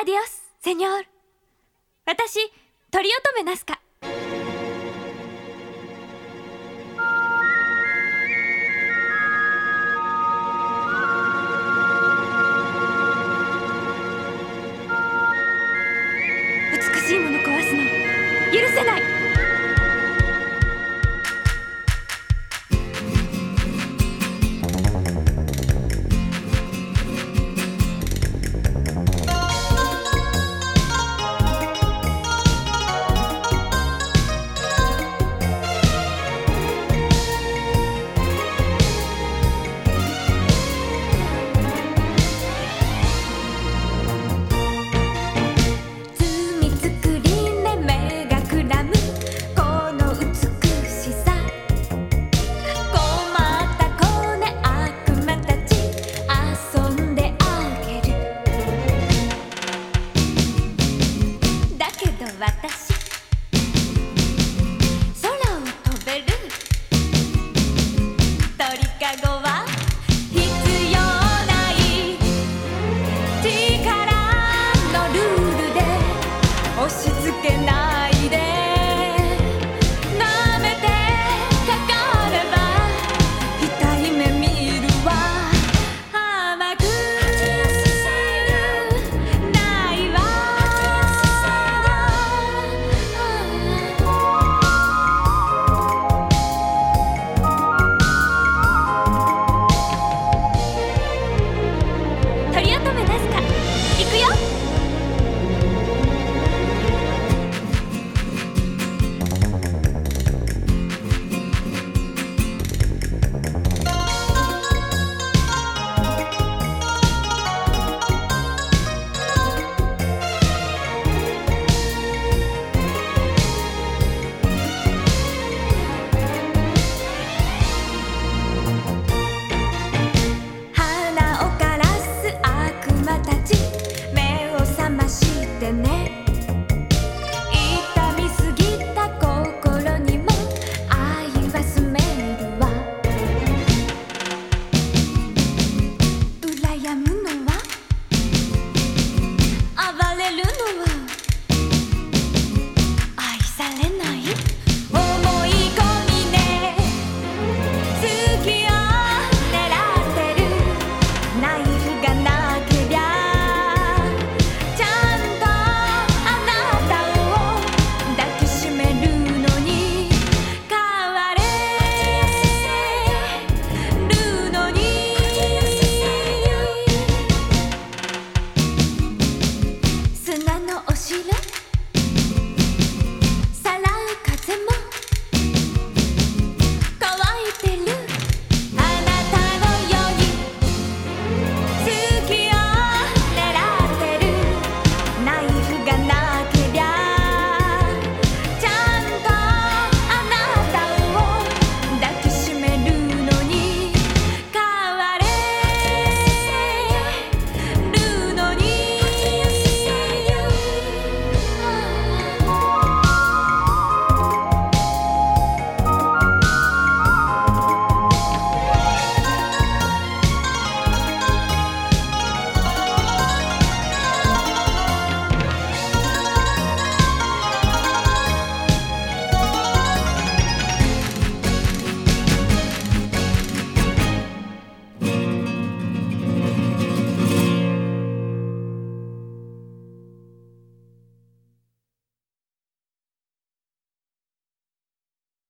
アディオス、セニョール。私、鳥乙女ナスカ。美しいもの壊すの許せない私